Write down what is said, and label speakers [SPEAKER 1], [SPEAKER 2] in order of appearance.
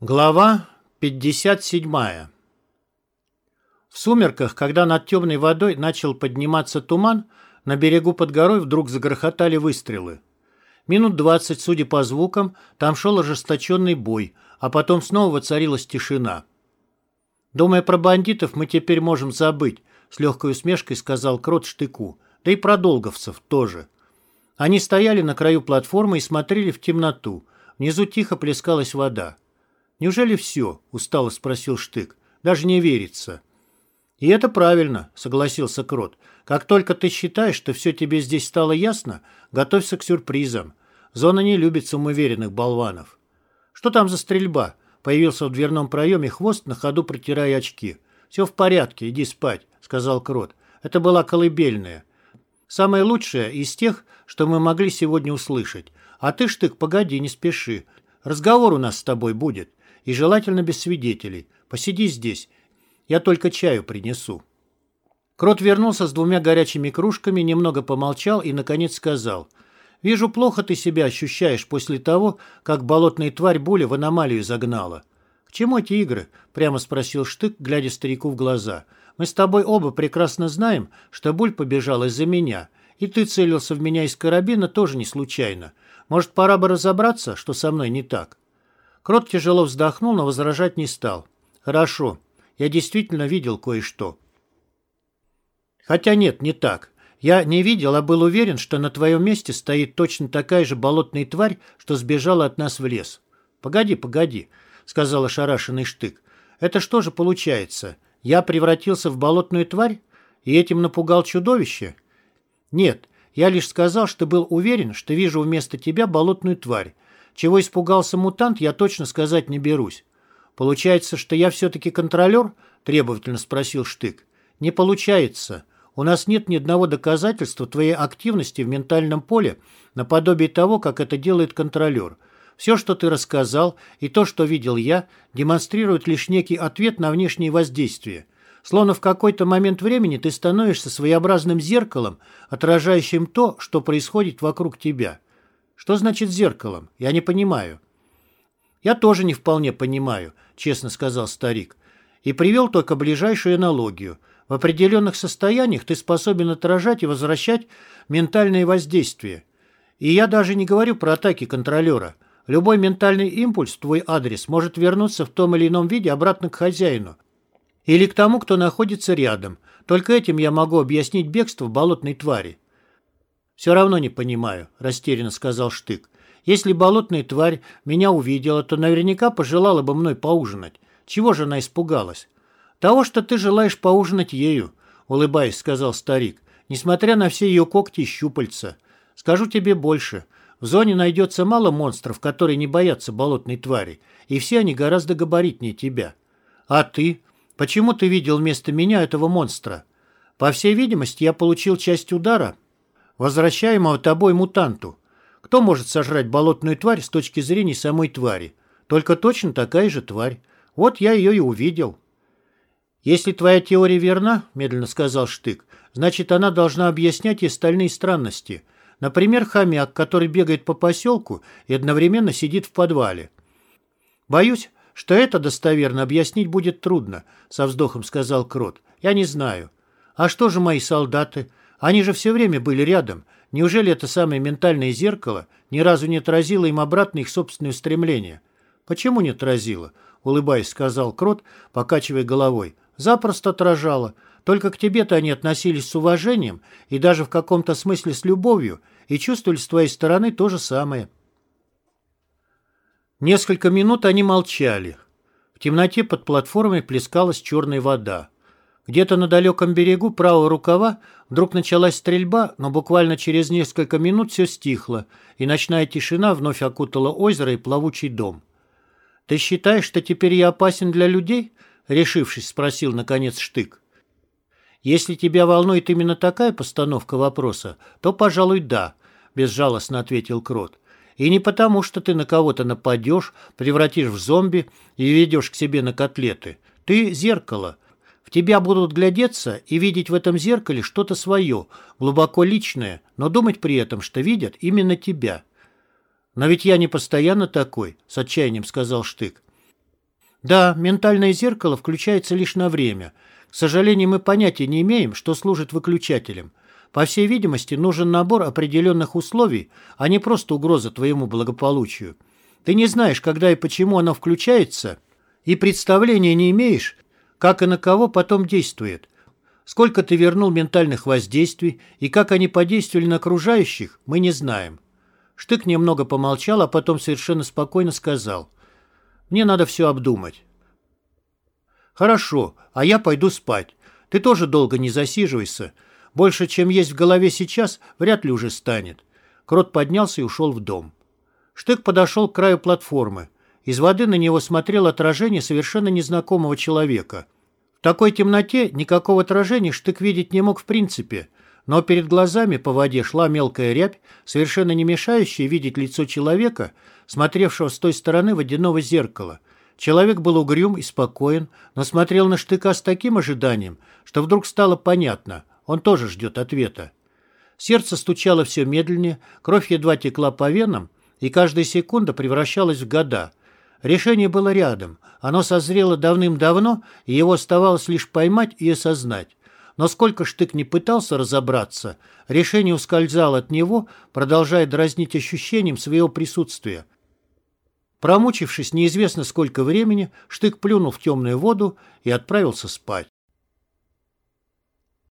[SPEAKER 1] Глава 57 В сумерках, когда над темной водой начал подниматься туман, на берегу под горой вдруг загрохотали выстрелы. Минут двадцать, судя по звукам, там шел ожесточенный бой, а потом снова воцарилась тишина. «Думая про бандитов, мы теперь можем забыть», — с легкой усмешкой сказал Крот Штыку, да и про долговцев тоже. Они стояли на краю платформы и смотрели в темноту. Внизу тихо плескалась вода. «Неужели все?» – устало спросил Штык. «Даже не верится». «И это правильно», – согласился Крот. «Как только ты считаешь, что все тебе здесь стало ясно, готовься к сюрпризам. Зона не любит самоуверенных болванов». «Что там за стрельба?» Появился в дверном проеме хвост, на ходу протирая очки. «Все в порядке, иди спать», — сказал Крот. «Это была колыбельная. Самая лучшая из тех, что мы могли сегодня услышать. А ты, Штык, погоди, не спеши. Разговор у нас с тобой будет. И желательно без свидетелей. Посиди здесь. Я только чаю принесу». Крот вернулся с двумя горячими кружками, немного помолчал и, наконец, сказал. «Вижу, плохо ты себя ощущаешь после того, как болотная тварь Буля в аномалию загнала». «К чему эти игры?» – прямо спросил Штык, глядя старику в глаза. «Мы с тобой оба прекрасно знаем, что Буль побежал из-за меня, и ты целился в меня из карабина тоже не случайно. Может, пора бы разобраться, что со мной не так?» Крот тяжело вздохнул, но возражать не стал. «Хорошо. Я действительно видел кое-что». «Хотя нет, не так. Я не видел, а был уверен, что на твоем месте стоит точно такая же болотная тварь, что сбежала от нас в лес». «Погоди, погоди», — сказал ошарашенный Штык. «Это что же получается? Я превратился в болотную тварь и этим напугал чудовище?» «Нет, я лишь сказал, что был уверен, что вижу вместо тебя болотную тварь, чего испугался мутант, я точно сказать не берусь. Получается, что я все-таки контролер? Требовательно спросил Штык. Не получается. У нас нет ни одного доказательства твоей активности в ментальном поле наподобие того, как это делает контролер. Все, что ты рассказал, и то, что видел я, демонстрирует лишь некий ответ на внешние воздействия. Словно в какой-то момент времени ты становишься своеобразным зеркалом, отражающим то, что происходит вокруг тебя. Что значит зеркалом? Я не понимаю. Я тоже не вполне понимаю, честно сказал старик. И привел только ближайшую аналогию. В определенных состояниях ты способен отражать и возвращать ментальные воздействия. И я даже не говорю про атаки контролера. Любой ментальный импульс в твой адрес может вернуться в том или ином виде обратно к хозяину. Или к тому, кто находится рядом. Только этим я могу объяснить бегство болотной твари. «Все равно не понимаю», – растерянно сказал Штык. «Если болотная тварь меня увидела, то наверняка пожелала бы мной поужинать. Чего же она испугалась?» «Того, что ты желаешь поужинать ею», – улыбаясь, сказал старик, «несмотря на все ее когти и щупальца. Скажу тебе больше. В зоне найдется мало монстров, которые не боятся болотной твари, и все они гораздо габаритнее тебя. А ты? Почему ты видел вместо меня этого монстра? По всей видимости, я получил часть удара, возвращаемого тобой мутанту. Кто может сожрать болотную тварь с точки зрения самой твари? Только точно такая же тварь. Вот я ее и увидел. Если твоя теория верна, медленно сказал Штык, значит, она должна объяснять и остальные странности. Например, хомяк, который бегает по поселку и одновременно сидит в подвале. Боюсь, что это достоверно объяснить будет трудно, со вздохом сказал Крот. Я не знаю. А что же мои солдаты? Они же все время были рядом. Неужели это самое ментальное зеркало ни разу не отразило им обратно их собственное стремление? Почему не отразило? Улыбаясь, сказал Крот, покачивая головой. Запросто отражало. Только к тебе-то они относились с уважением и даже в каком-то смысле с любовью, и чувствовали с твоей стороны то же самое. Несколько минут они молчали. В темноте под платформой плескалась черная вода. Где-то на далеком берегу правого рукава вдруг началась стрельба, но буквально через несколько минут все стихло, и ночная тишина вновь окутала озеро и плавучий дом. «Ты считаешь, что теперь я опасен для людей?» — решившись, спросил, наконец, Штык. «Если тебя волнует именно такая постановка вопроса, то, пожалуй, да», — безжалостно ответил Крот. «И не потому, что ты на кого-то нападешь, превратишь в зомби и ведешь к себе на котлеты. Ты — зеркало». В тебя будут глядеться и видеть в этом зеркале что-то свое, глубоко личное, но думать при этом, что видят именно тебя. Но ведь я не постоянно такой, с отчаянием сказал Штык. Да, ментальное зеркало включается лишь на время. К сожалению, мы понятия не имеем, что служит выключателем. По всей видимости, нужен набор определенных условий, а не просто угроза твоему благополучию. Ты не знаешь, когда и почему оно включается, и представления не имеешь, как и на кого потом действует. Сколько ты вернул ментальных воздействий и как они подействовали на окружающих, мы не знаем. Штык немного помолчал, а потом совершенно спокойно сказал. «Мне надо все обдумать». «Хорошо, а я пойду спать. Ты тоже долго не засиживайся. Больше, чем есть в голове сейчас, вряд ли уже станет». Крот поднялся и ушел в дом. Штык подошел к краю платформы. Из воды на него смотрело отражение совершенно незнакомого человека. В такой темноте никакого отражения Штык видеть не мог в принципе, но перед глазами по воде шла мелкая рябь, совершенно не мешающая видеть лицо человека, смотревшего с той стороны водяного зеркала. Человек был угрюм и спокоен, но смотрел на Штыка с таким ожиданием, что вдруг стало понятно, он тоже ждет ответа. Сердце стучало все медленнее, кровь едва текла по венам, и каждая секунда превращалась в года – Решение было рядом. Оно созрело давным-давно, и его оставалось лишь поймать и осознать. Но сколько Штык не пытался разобраться, решение ускользало от него, продолжая дразнить ощущением своего присутствия. Промучившись неизвестно сколько времени, Штык плюнул в темную воду и отправился спать.